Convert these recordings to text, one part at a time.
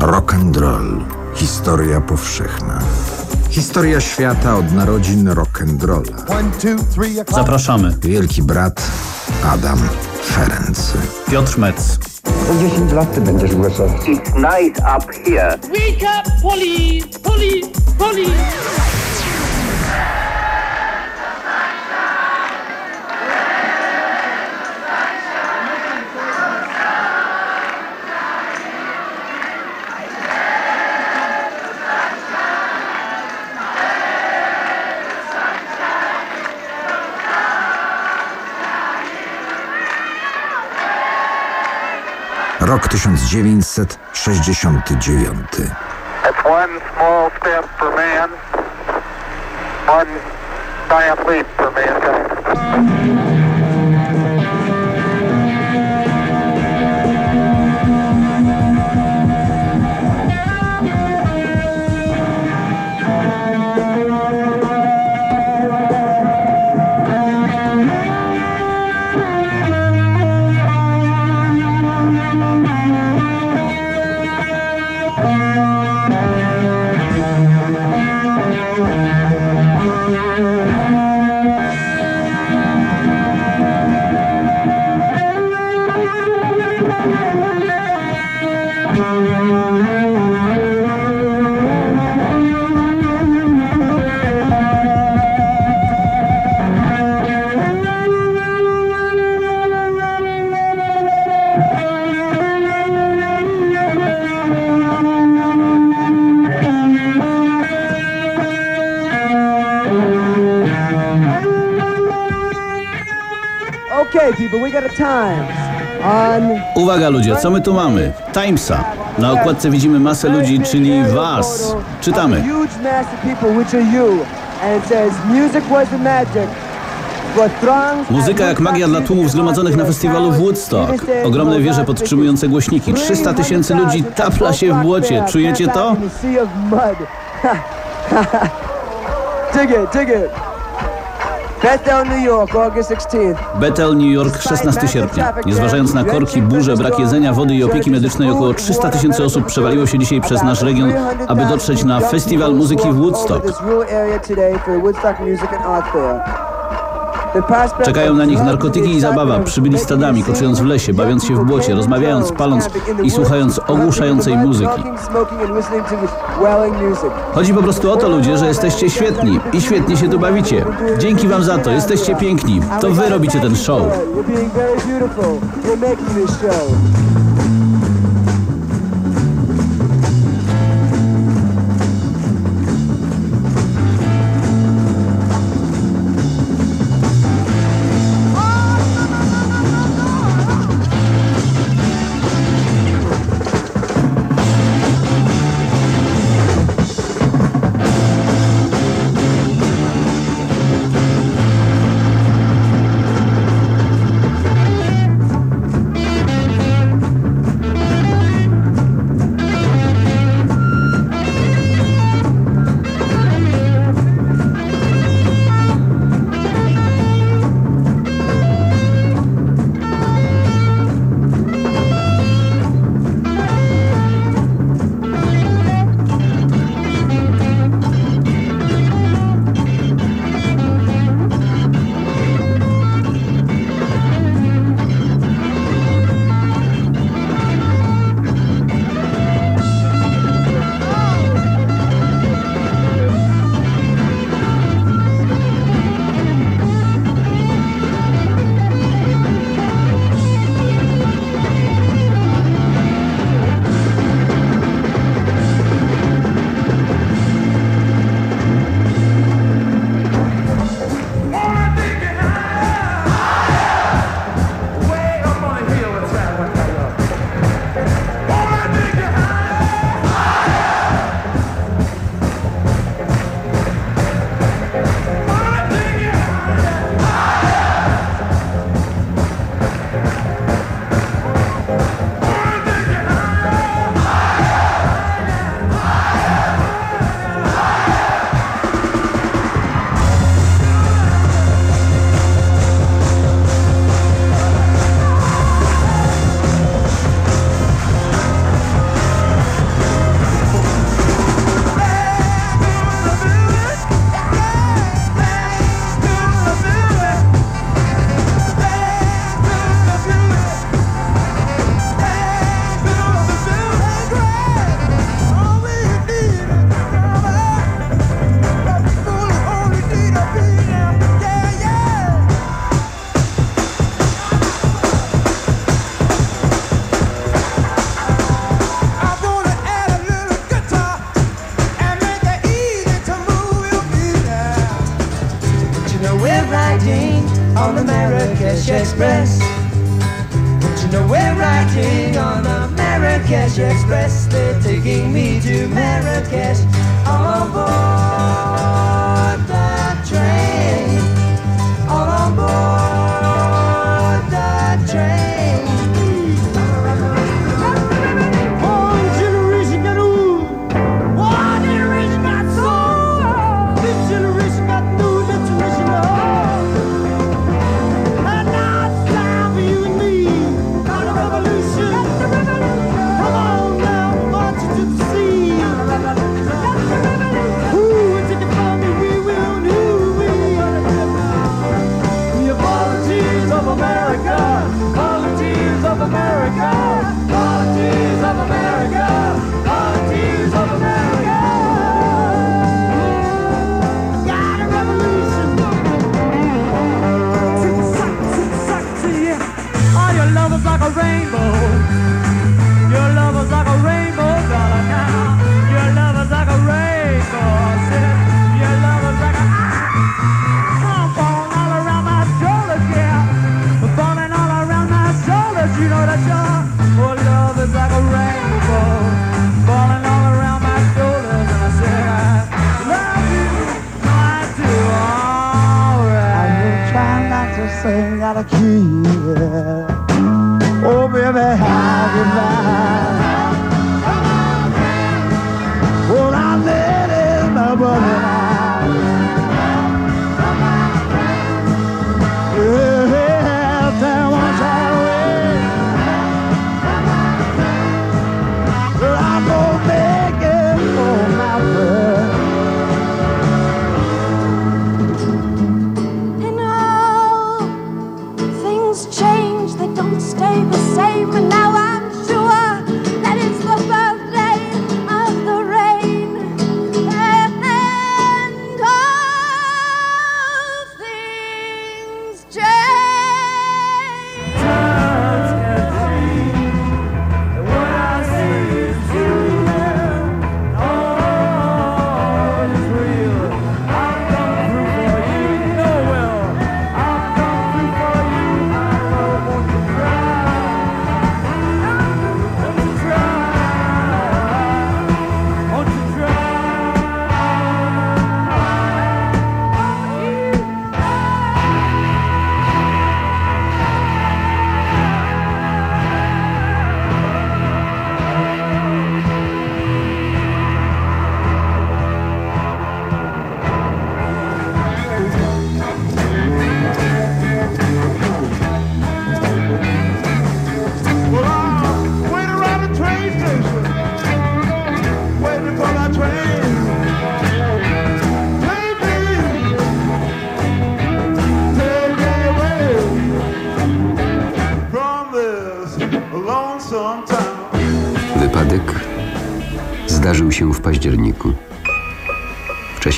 Rock and roll. Historia powszechna. Historia świata od narodzin rock and rolla. Zapraszamy. Wielki brat Adam Ferenc. Piotr Metz. O 10 lat ty będziesz głosować. It's night up here. Wake up, police! Police! Police! Rok 1969. That's one small step for man, one giant leap for mankind. Uwaga ludzie, co my tu mamy? Timesa. Na okładce widzimy masę ludzi, czyli was. Czytamy. Muzyka jak magia dla tłumów zgromadzonych na festiwalu w Woodstock. Ogromne wieże podtrzymujące głośniki. 300 tysięcy ludzi tapla się w błocie. Czujecie to? Dig it, dig it. Bethel, New York, August 16th. Bethel, New York, 16 sierpnia. Nie zważając na korki, burze, brak jedzenia, wody i opieki medycznej, około 300 tysięcy osób przewaliło się dzisiaj przez nasz region, aby dotrzeć na festiwal muzyki w Woodstock. Czekają na nich narkotyki i zabawa. Przybyli stadami, koczując w lesie, bawiąc się w błocie, rozmawiając, paląc i słuchając ogłuszającej muzyki. Chodzi po prostu o to, ludzie, że jesteście świetni i świetnie się tu bawicie. Dzięki wam za to, jesteście piękni. To wy robicie ten show.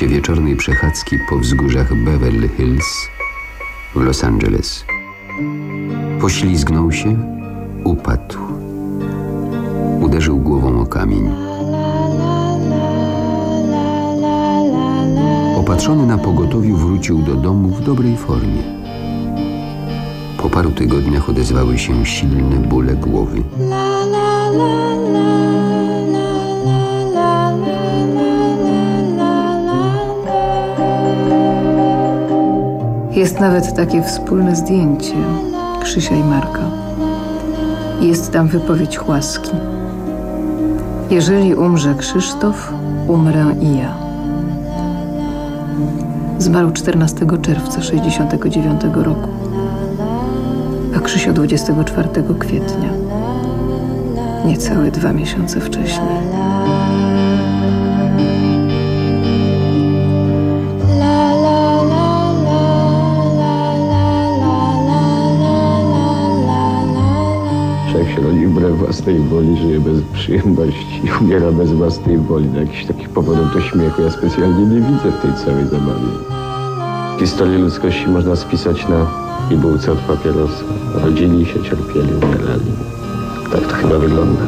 czasie wieczornej przechadzki po wzgórzach Beverly Hills w Los Angeles. Poślizgnął się, upadł. Uderzył głową o kamień. Opatrzony na pogotowiu wrócił do domu w dobrej formie. Po paru tygodniach odezwały się silne bóle głowy. La, la, la, Jest nawet takie wspólne zdjęcie Krzysia i Marka. Jest tam wypowiedź łaski. Jeżeli umrze Krzysztof, umrę i ja. Zmarł 14 czerwca 69 roku, a Krzysio 24 kwietnia, niecałe dwa miesiące wcześniej. chroni wbrew własnej woli, żyje bez przyjemności, umiera bez własnej woli. Na jakichś takich powodów do śmiechu ja specjalnie nie widzę w tej całej zabawie. Historię ludzkości można spisać na bibułce od papierosa. Rodzili się, cierpieli, umierali. Tak to chyba wygląda.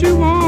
you want.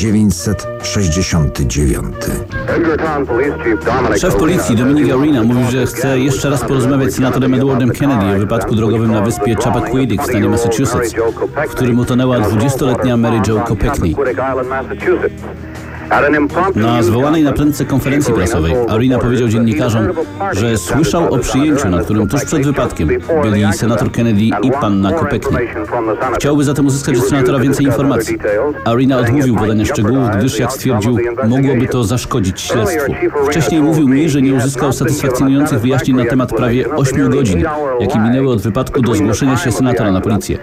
1969. Szef policji Dominic Arena mówi, że chce jeszcze raz porozmawiać z senatorem Edwardem Kennedy o wypadku drogowym na wyspie Chappaquiddick w stanie Massachusetts, w którym utonęła 20-letnia Mary Jo Kopechne. Na zwołanej na prędce konferencji prasowej Arena powiedział dziennikarzom, że słyszał o przyjęciu, na którym tuż przed wypadkiem byli senator Kennedy i panna Kopechne. Chciałby zatem uzyskać od senatora więcej informacji. Arena odmówił podania szczegółów, gdyż, jak stwierdził, mogłoby to zaszkodzić śledztwu. Wcześniej mówił mi, że nie uzyskał satysfakcjonujących wyjaśnień na temat prawie 8 godzin, jakie minęły od wypadku do zgłoszenia się senatora na policję.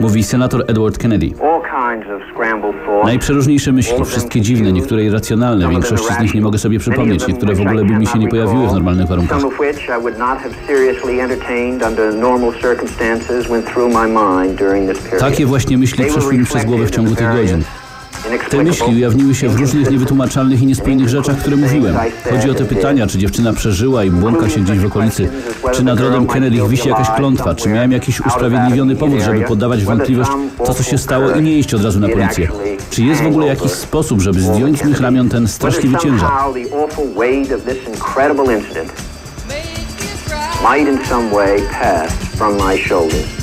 Mówi senator Edward Kennedy. Najprzeróżniejsze myśli, wszystkie dziwne, niektóre irracjonalne, większości z nich nie mogę sobie przypomnieć, niektóre w ogóle by mi się nie pojawiły w normalnych warunkach. Takie właśnie myśli przeszły mi przez głowę w ciągu tych godzin. Te myśli ujawniły się w różnych niewytłumaczalnych i niespójnych rzeczach, które mówiłem. Chodzi o te pytania, czy dziewczyna przeżyła i błąka się gdzieś w okolicy, czy nad rodem Kennedy wisi jakaś klątwa, czy miałem jakiś usprawiedliwiony powód, żeby poddawać wątpliwość to, co się stało i nie iść od razu na policję. Czy jest w ogóle jakiś sposób, żeby zdjąć z mych ramion ten straszliwy ciężar? Might in some way pass from my shoulders.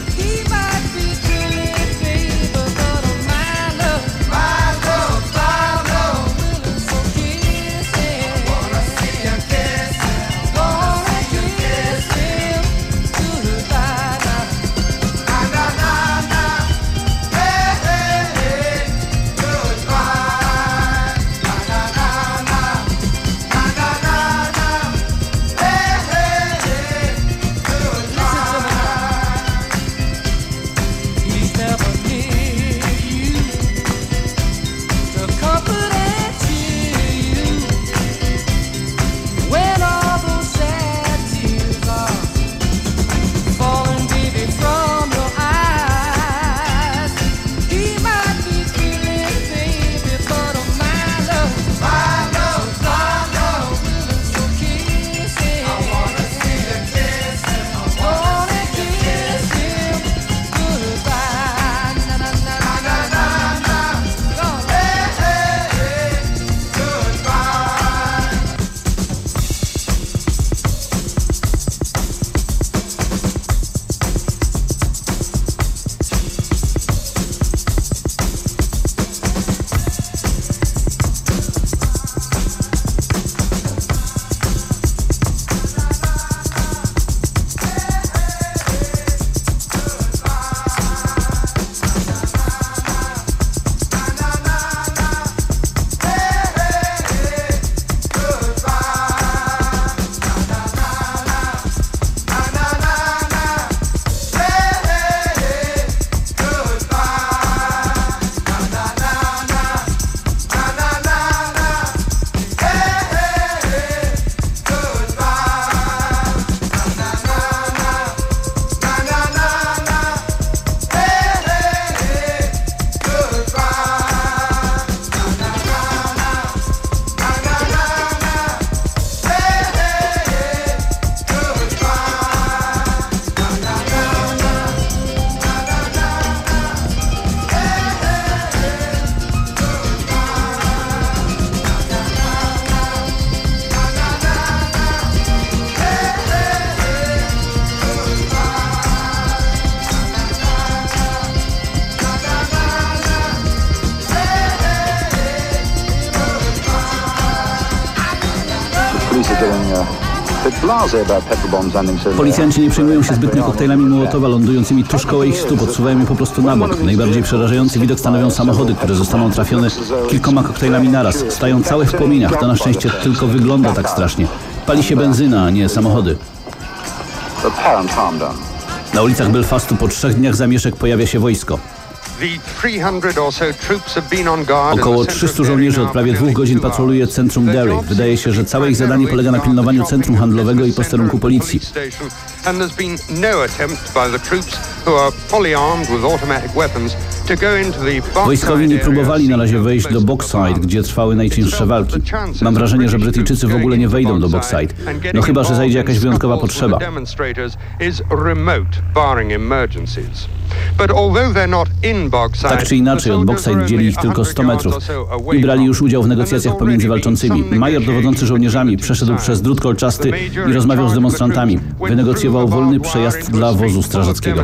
Policjanci nie przejmują się zbytnio koktajlami Mołotowa lądującymi tuż koło ich stóp, odsuwają je po prostu na bok. Najbardziej przerażający widok stanowią samochody, które zostaną trafione kilkoma koktajlami naraz. Stają całe w płomieniach, to na szczęście tylko wygląda tak strasznie. Pali się benzyna, a nie samochody. Na ulicach Belfastu po trzech dniach zamieszek pojawia się wojsko. Około 300 żołnierzy od prawie dwóch godzin patroluje centrum Derry. Wydaje się, że całe ich zadanie polega na pilnowaniu centrum handlowego i posterunku policji. Wojskowi nie próbowali na razie wejść do Boxside, gdzie trwały najcięższe walki. Mam wrażenie, że Brytyjczycy w ogóle nie wejdą do Boxside. No chyba, że zajdzie jakaś wyjątkowa potrzeba. Tak czy inaczej, od Boxside dzieli ich tylko 100 metrów i brali już udział w negocjacjach pomiędzy walczącymi. Major dowodzący żołnierzami przeszedł przez drut kolczasty i rozmawiał z demonstrantami. Wynegocjował wolny przejazd dla wozu strażackiego.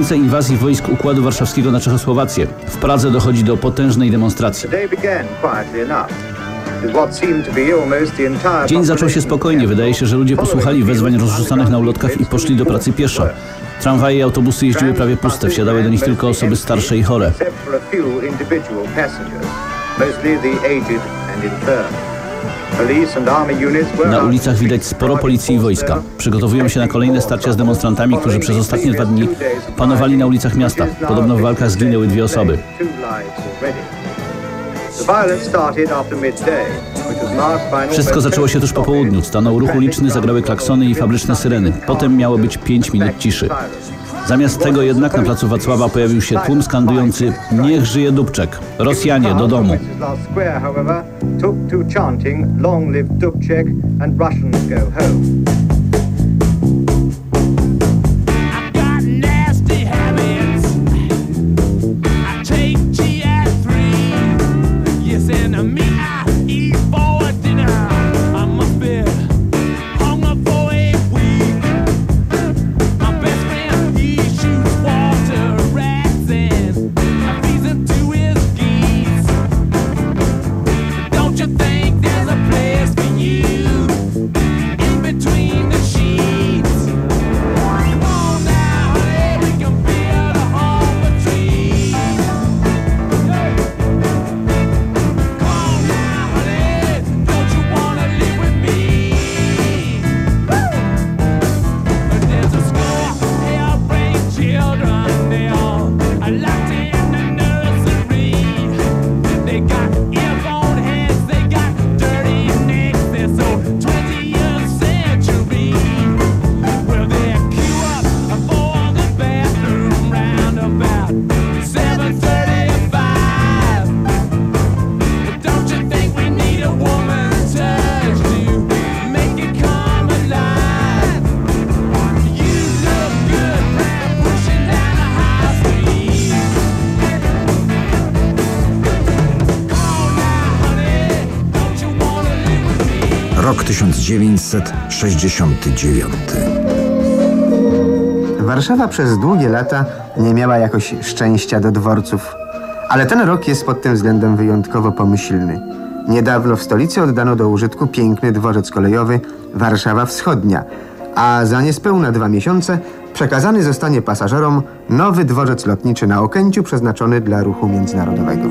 Rocznicę inwazji wojsk Układu Warszawskiego na Czechosłowację. W Pradze dochodzi do potężnej demonstracji. Dzień zaczął się spokojnie. Wydaje się, że ludzie posłuchali wezwań rozrzucanych na ulotkach i poszli do pracy pieszo. Tramwaje i autobusy jeździły prawie puste. Wsiadały do nich tylko osoby starsze i chore. Na ulicach widać sporo policji i wojska. Przygotowują się na kolejne starcia z demonstrantami, którzy przez ostatnie dwa dni panowali na ulicach miasta. Podobno w walkach zginęły dwie osoby. Wszystko zaczęło się tuż po południu. Stanął ruch uliczny, zagrały klaksony i fabryczne syreny. Potem miało być 5 minut ciszy. Zamiast tego jednak na placu Wacława pojawił się tłum skandujący Niech żyje Dubczek! Rosjanie do domu! between the 1969. Warszawa przez długie lata nie miała jakoś szczęścia do dworców, ale ten rok jest pod tym względem wyjątkowo pomyślny. Niedawno w stolicy oddano do użytku piękny dworzec kolejowy Warszawa Wschodnia, a za niespełna dwa miesiące przekazany zostanie pasażerom nowy dworzec lotniczy na Okęciu przeznaczony dla ruchu międzynarodowego.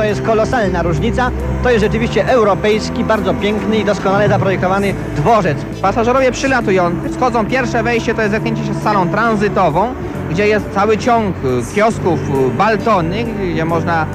To jest kolosalna różnica. To jest rzeczywiście europejski, bardzo piękny i doskonale zaprojektowany dworzec. Pasażerowie przylatują, wchodzą pierwsze wejście, to jest zetknięcie się z salą tranzytową, gdzie jest cały ciąg y, kiosków y, Baltony, gdzie można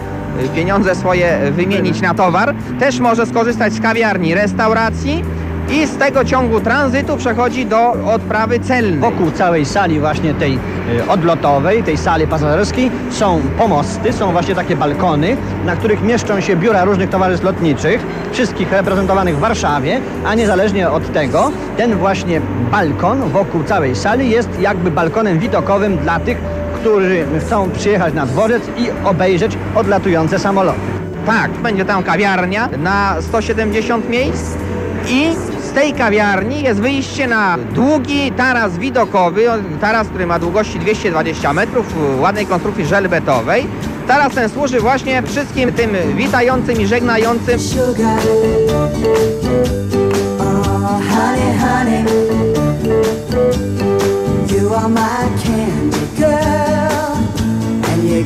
y, pieniądze swoje wymienić na towar. Też może skorzystać z kawiarni, restauracji i z tego ciągu tranzytu przechodzi do odprawy celnej. Wokół całej sali właśnie tej odlotowej, tej sali pasażerskiej są pomosty, są właśnie takie balkony, na których mieszczą się biura różnych towarzystw lotniczych, wszystkich reprezentowanych w Warszawie, a niezależnie od tego, ten właśnie balkon wokół całej sali jest jakby balkonem widokowym dla tych, którzy chcą przyjechać na dworzec i obejrzeć odlatujące samoloty. Tak, będzie tam kawiarnia na 170 miejsc i tej kawiarni jest wyjście na długi taras widokowy, taras, który ma długości 220 metrów, ładnej konstrukcji żelbetowej. Taras ten służy właśnie wszystkim tym witającym i żegnającym. Oh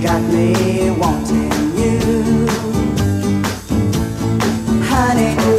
got me wanting you Honey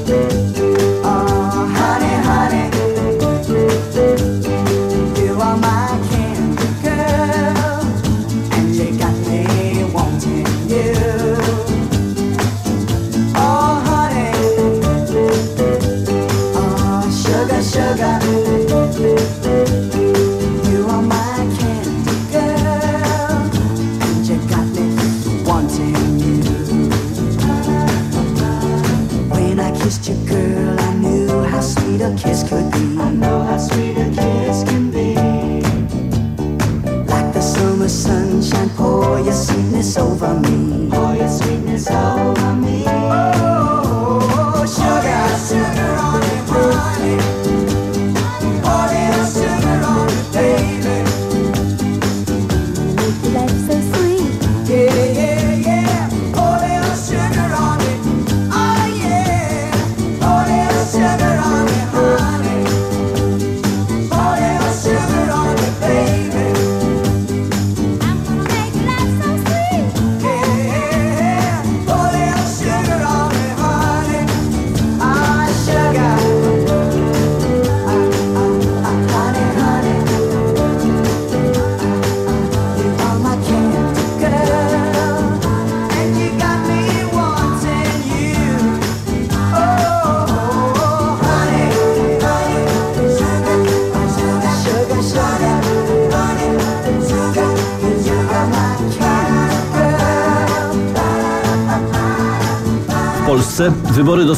summer sunshine, pour your sweetness over me. Pour your sweetness over me.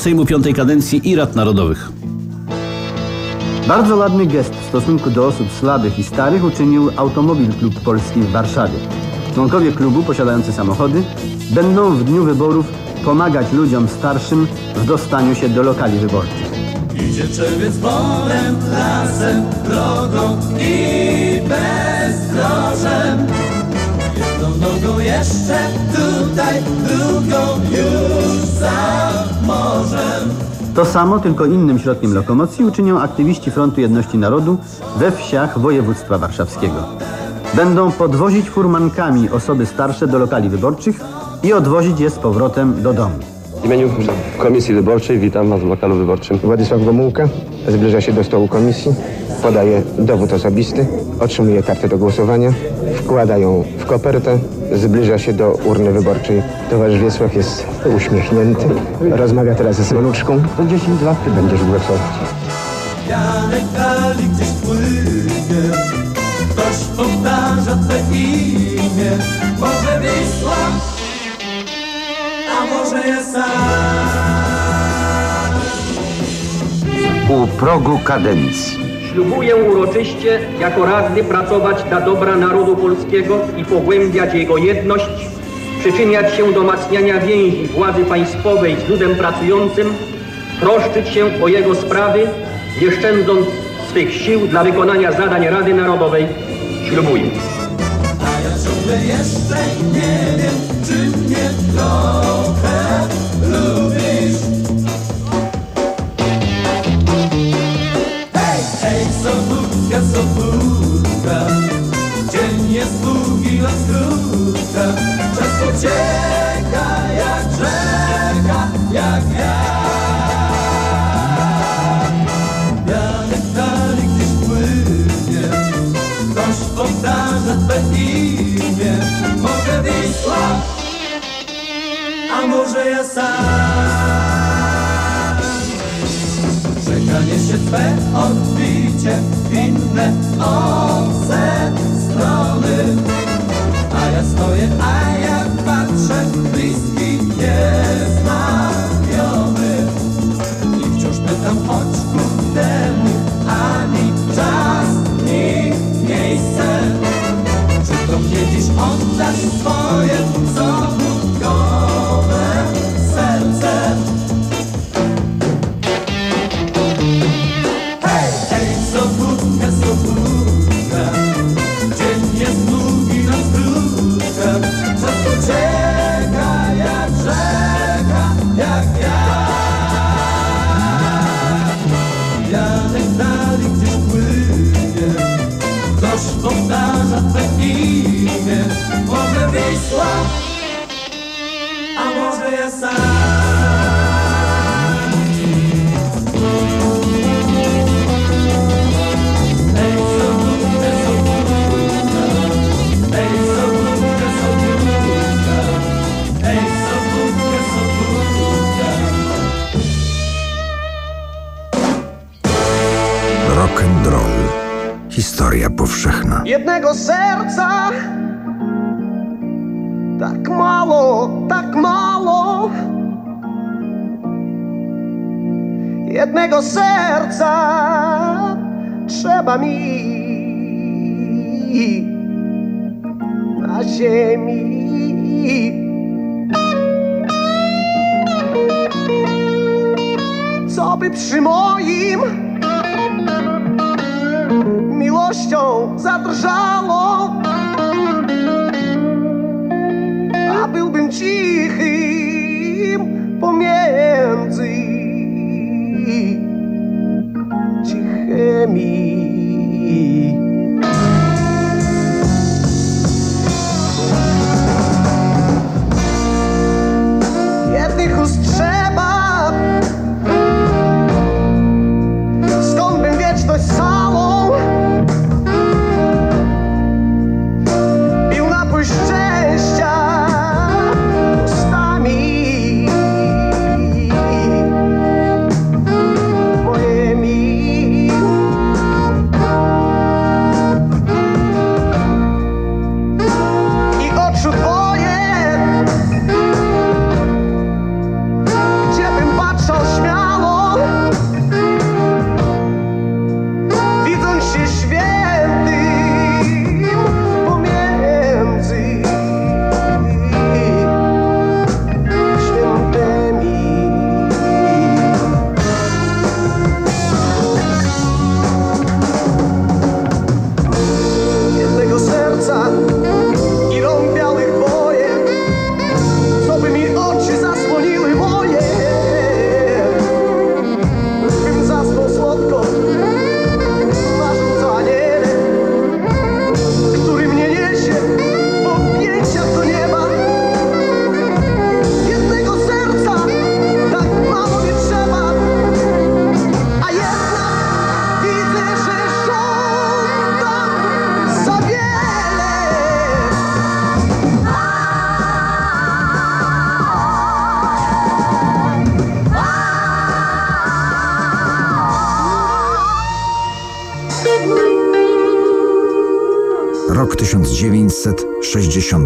Sejmu piątej kadencji i Rad Narodowych. Bardzo ładny gest w stosunku do osób słabych i starych uczynił Automobil Klub Polski w Warszawie. Członkowie klubu posiadający samochody będą w dniu wyborów pomagać ludziom starszym w dostaniu się do lokali wyborczych. Idzie czerwiec polem, lasem, drogą i bezdrożem. Nogą jeszcze tutaj, już za morzem. To samo, tylko innym środkiem lokomocji uczynią aktywiści Frontu Jedności Narodu we wsiach województwa warszawskiego. Będą podwozić furmankami osoby starsze do lokali wyborczych i odwozić je z powrotem do domu. W imieniu Komisji Wyborczej witam Was w lokalu wyborczym. Władysław Gomułka zbliża się do stołu komisji, podaje dowód osobisty, otrzymuje kartę do głosowania, wkłada ją w kopertę, zbliża się do urny wyborczej. Towarzysz Wiesław jest uśmiechnięty, rozmawia teraz z maluczką. To 10 lat ty będziesz głosować. Janek dali gdzieś płynie, ktoś powtarza Twe imię. Może Wisła, ja sam. U progu kadencji. Ślubuję uroczyście jako radny pracować dla dobra narodu polskiego i pogłębiać jego jedność, przyczyniać się do umacniania więzi władzy państwowej z ludem pracującym, troszczyć się o jego sprawy, nie szczędząc swych sił dla wykonania zadań Rady Narodowej. Ślubuję. Ciągle jeszcze nie wiem, czy mnie trochę lubisz. Hej, hej, sobótka, sobótka, dzień jest długi, noc krótka, czas pocieka jak rzeka, jak ja. Janek dalej gdzieś płynie, ktoś powtarza Twe imię, a może ja sam. Czekanie się Twe odbicie inne obce Jednego serca trzeba mi na ziemi. Co by przy moim miłością zadrżało, a byłbym cichym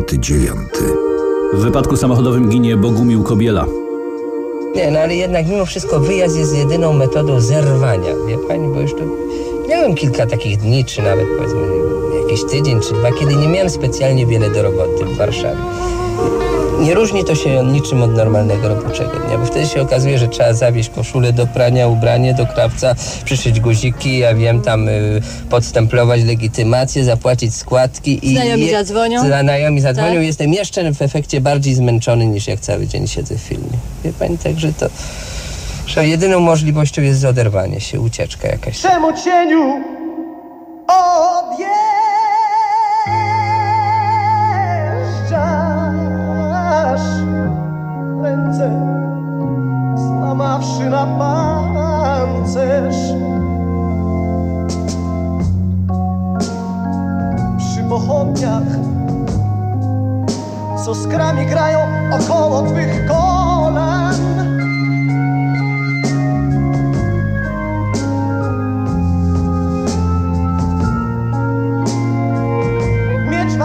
1969. W wypadku samochodowym ginie Bogumił Kobiela. Nie, no ale jednak mimo wszystko wyjazd jest jedyną metodą zerwania, wie pani, bo już tu miałem kilka takich dni, czy nawet powiedzmy jakiś tydzień, czy dwa, kiedy nie miałem specjalnie wiele do roboty w Warszawie. Nie różni to się niczym od normalnego roboczego dnia, bo wtedy się okazuje, że trzeba zawieźć koszulę do prania, ubranie do krawca, przyszyć guziki, ja wiem, tam y, podstemplować legitymację, zapłacić składki i... Znajomi je- zadzwonią? Znajomi zadzwonią. Tak. Jestem jeszcze w efekcie bardziej zmęczony niż jak cały dzień siedzę w filmie. Wie pani, także to... Że jedyną możliwością jest oderwanie się, ucieczka jakaś. Czemu cieniu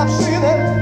I've seen it.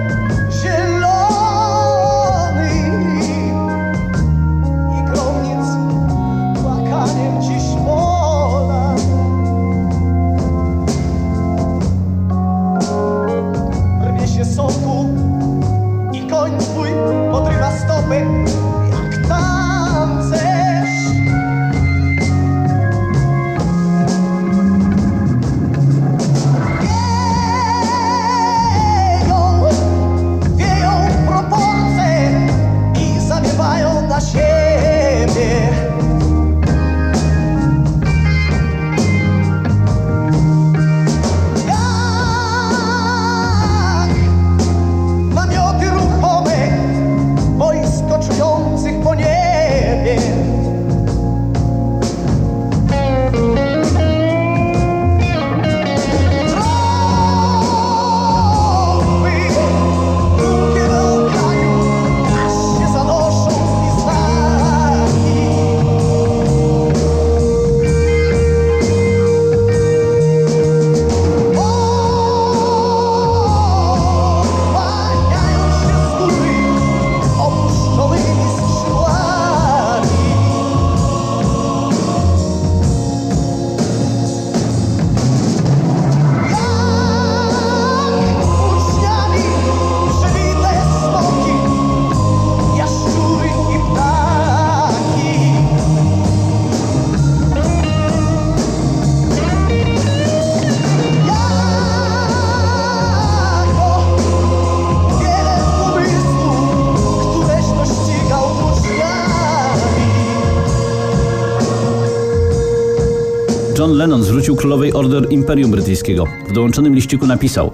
John Lennon zwrócił królowej order Imperium Brytyjskiego. W dołączonym liściku napisał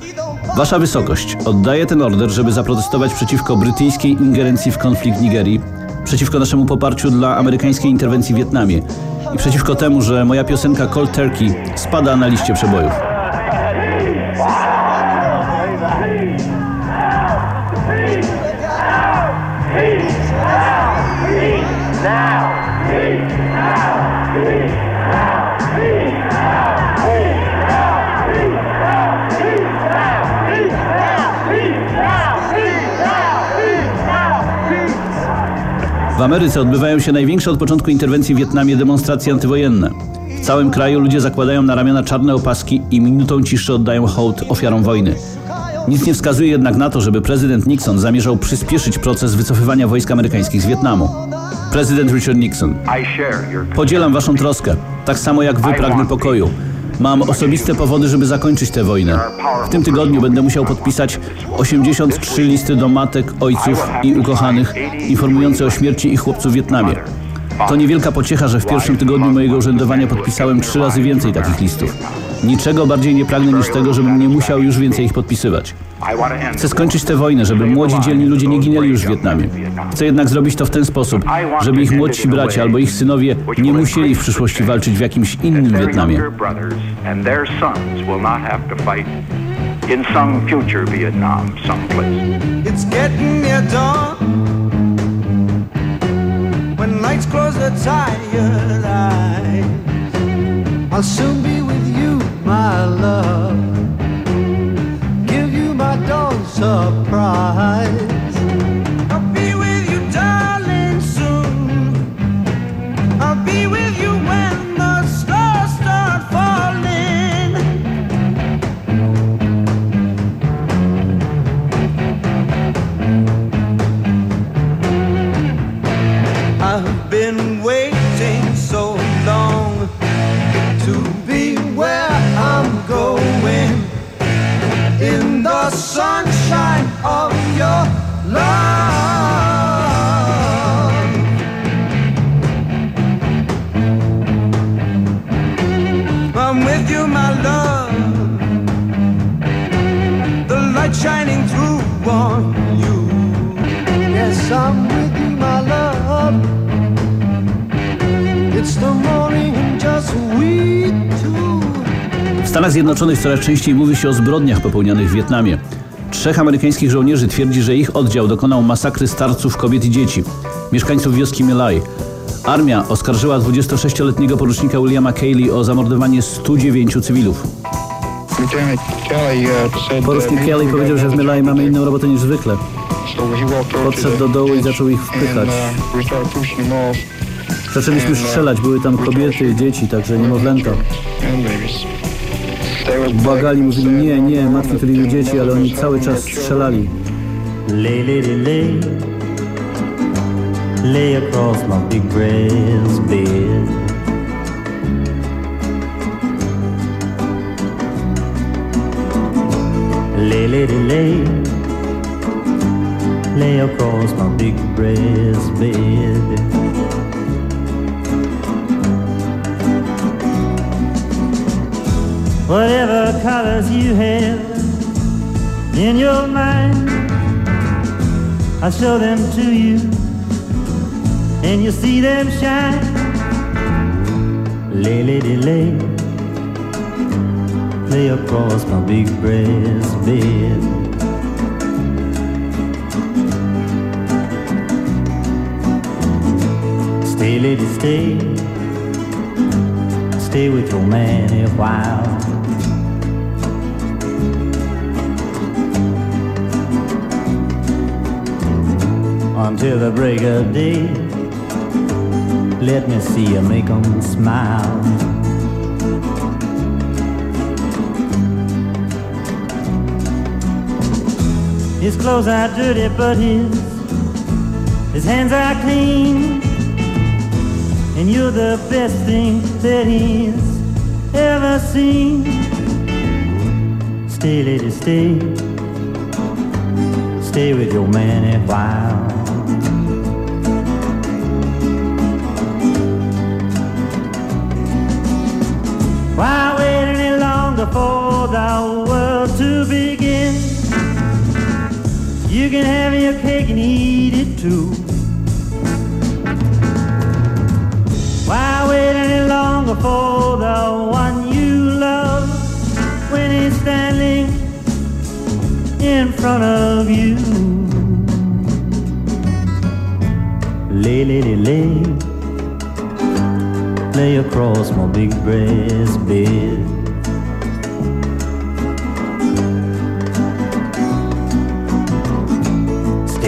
Wasza Wysokość, oddaję ten order, żeby zaprotestować przeciwko brytyjskiej ingerencji w konflikt Nigerii, przeciwko naszemu poparciu dla amerykańskiej interwencji w Wietnamie i przeciwko temu, że moja piosenka Cold Turkey spada na liście przebojów. W Ameryce odbywają się największe od początku interwencji w Wietnamie demonstracje antywojenne. W całym kraju ludzie zakładają na ramiona czarne opaski i minutą ciszy oddają hołd ofiarom wojny. Nic nie wskazuje jednak na to, żeby prezydent Nixon zamierzał przyspieszyć proces wycofywania wojsk amerykańskich z Wietnamu. Prezydent Richard Nixon. Podzielam waszą troskę, tak samo jak wy pragnę pokoju. Mam osobiste powody, żeby zakończyć tę wojnę. W tym tygodniu będę musiał podpisać 83 listy do matek, ojców i ukochanych informujące o śmierci ich chłopców w Wietnamie. To niewielka pociecha, że w pierwszym tygodniu mojego urzędowania podpisałem trzy razy więcej takich listów. Niczego bardziej nie pragnę niż tego, żebym nie musiał już więcej ich podpisywać. Chcę skończyć tę wojnę, żeby młodzi dzielni ludzie nie ginęli już w Wietnamie. Chcę jednak zrobić to w ten sposób, żeby ich młodsi bracia albo ich synowie nie musieli w przyszłości walczyć w jakimś innym Wietnamie. It's getting near dawn. Lights close the tired eyes, I'll soon be with you, my love. Give you my dawn surprise. Stanach Zjednoczonych coraz częściej mówi się o zbrodniach popełnionych w Wietnamie. Trzech amerykańskich żołnierzy twierdzi, że ich oddział dokonał masakry starców, kobiet i dzieci, mieszkańców wioski Milai. Armia oskarżyła 26-letniego porucznika Williama Cayley o zamordowanie 109 cywilów. Porucznik Kelly powiedział, że w Milai mamy inną robotę niż zwykle. Podszedł do dołu i zaczął ich wpychać. Zaczęliśmy strzelać, były tam kobiety, dzieci, także niemowlęta. Błagali, mówili nie, nie, matki tuliły dzieci, ale oni cały czas strzelali. Lay, lady, lay, lay across my big brass bed. Lay, lady, lay, lay across my big brass bed. Whatever colors you have in your mind, I'll show them to you, and you'll see them shine. Lay, lady, lay, lay across my big brass bed. Stay, lady, stay, stay with your man a while. Until the break of day. Let me see you make 'em smile. His clothes are dirty, but his his hands are clean. And you're the best thing that he's ever seen. Stay, lady, stay. Stay with your man a while. For the world to begin. You can have your cake and eat it too. Why wait any longer for the one you love when he's standing in front of you? Lay, lay, lay, lay, lay across my big breast bed.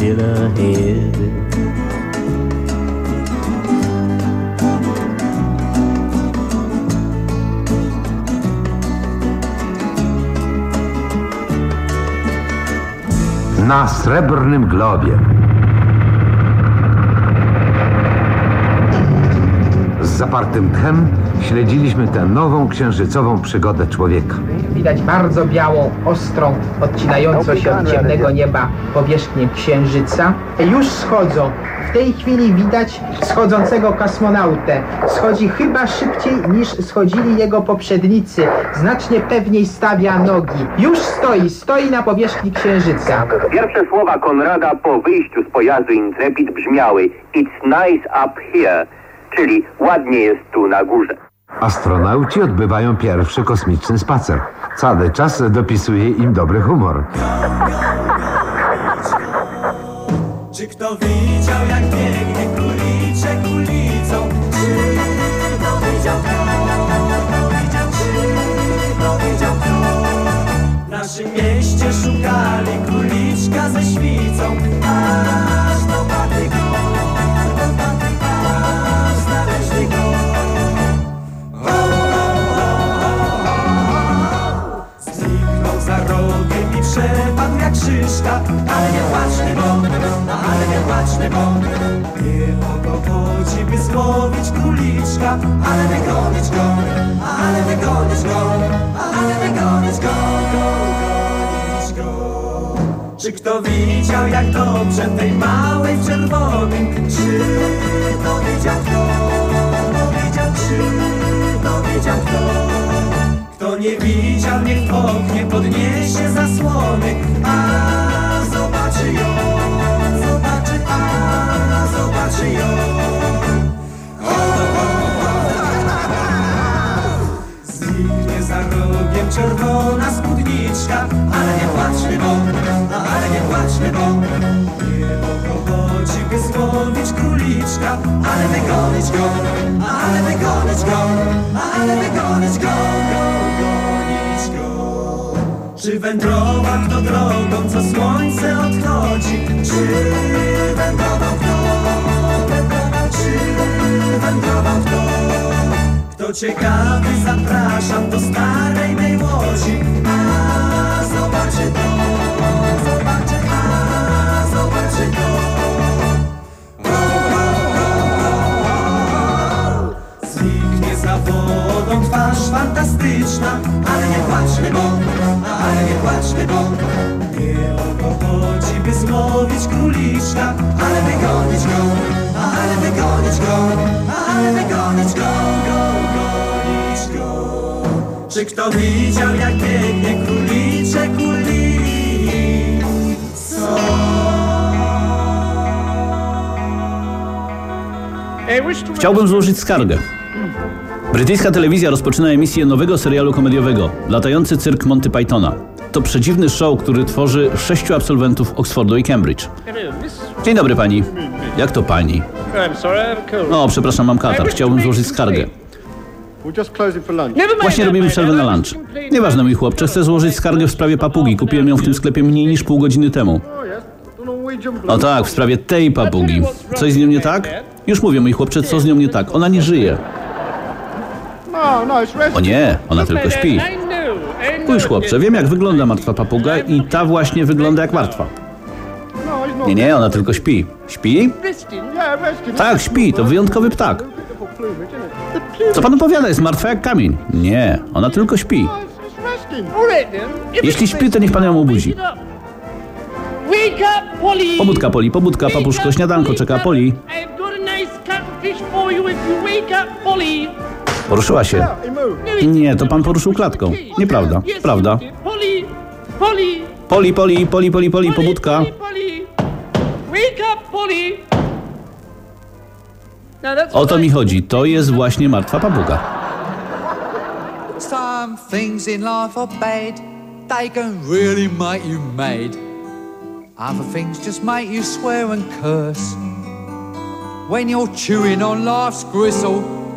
still ahead. Na srebrnym globie. Z zapartym tchem śledziliśmy tę nową księżycową przygodę człowieka. Widać bardzo białą, ostrą, odcinającą się od ciemnego nieba powierzchnię Księżyca. Już schodzą. W tej chwili widać schodzącego kosmonautę. Schodzi chyba szybciej niż schodzili jego poprzednicy. Znacznie pewniej stawia nogi. Już stoi, stoi na powierzchni Księżyca. Pierwsze słowa Konrada po wyjściu z pojazdu Intrepid brzmiały It's nice up here, czyli ładnie jest tu na górze. Astronauci odbywają pierwszy kosmiczny spacer. Cały czas dopisuje im dobry humor. Czy kto widział jak biegnie kuliczek ulicą? Czy to widział kto? To widział czy to widział kto? W naszym mieście szukali króliczka ze świcą nie o to chodzi, by złowić króliczka. Ale wygonić go, ale wygonić go Ale wygonić go, go, go. Czy kto widział jak dobrze tej małej czerwonym Czy to widział kto, to widział czy to widział kto? Kto nie widział, niech w oknie podniesie zasłony, a zobaczy ją, ją. Zniknie za rogiem czerwona spódniczka, ale nie płaczmy, bo, ale nie płaczmy, bo nie o to chodzi, by złowić króliczka, ale wygonić go, ale wygonić go, ale wygonić go, go, gonić go. Czy wędrował kto drogą, co słońce odchodzi? Czy wędrował wędrował kto? Kto ciekawy, zapraszam do starej mej łodzi, twarz fantastyczna Ale nie płaczmy, bo, ale nie płaczmy, bo Nie o to chodzi, by króliczka Ale wygonić go, ale wygonić go Ale wygonić go, go, gonić go Czy kto widział, jak biegnie króliczek? Chciałbym złożyć skargę. Brytyjska telewizja rozpoczyna emisję nowego serialu komediowego Latający cyrk Monty Pythona. To przedziwny show, który tworzy sześciu absolwentów Oxfordu i Cambridge. Dzień dobry pani. Jak to pani? I'm sorry, I have a cold. O, przepraszam, mam katar. Chciałbym złożyć skargę. Właśnie robimy przerwę na lunch. Nieważne, mój chłopcze, chcę złożyć skargę w sprawie papugi. Kupiłem ją w tym sklepie mniej niż pół godziny temu. O tak, w sprawie tej papugi. Coś z nią nie tak? Już mówię, mój chłopcze, co z nią nie tak. Ona nie żyje. No, no, it's rest. O nie, ona tylko śpi. Spójrz chłopcze, wiem jak wygląda martwa papuga i ta właśnie wygląda jak martwa. Nie, nie, ona tylko śpi. Śpi? Tak, śpi, to wyjątkowy ptak. Co pan opowiada, jest martwa jak kamień. Nie, ona tylko śpi. Jeśli śpi, to niech pan ją obudzi. Pobudka, Poli, pobudka, papuszko, śniadanko czeka, Poli. Poruszyła się. Nie, to pan poruszył klatką. Nieprawda, prawda. Polly, Polly, Poli, Poli, Poli, Poli, Poli, pobudka. Wake up. Now that's O to mi chodzi, to jest właśnie martwa papuga. Some things in life are bad, they can really make you mad. Other things just make you swear and curse. When you're chewing on life's gristle,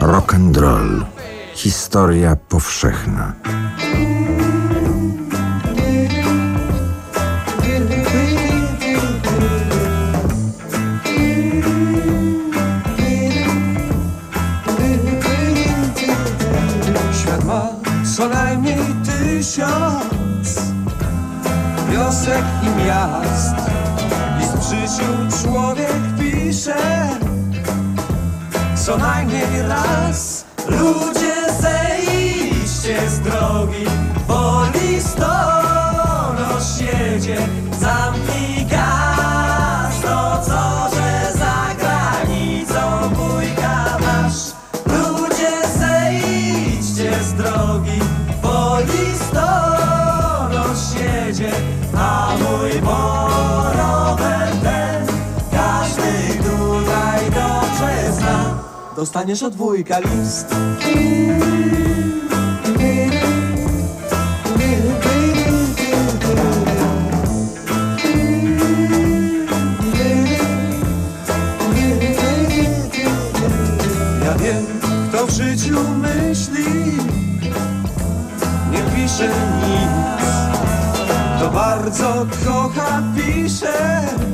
Rock and roll. Historia powszechna. Świat ma co najmniej tysiąc wiosek i miast. List życiu człowiek pisze co najmniej raz. Ludzie Dostaniesz od wujka list. Ja wiem, kto w życiu myśli, nie pisze nic. To bardzo kocha, pisze.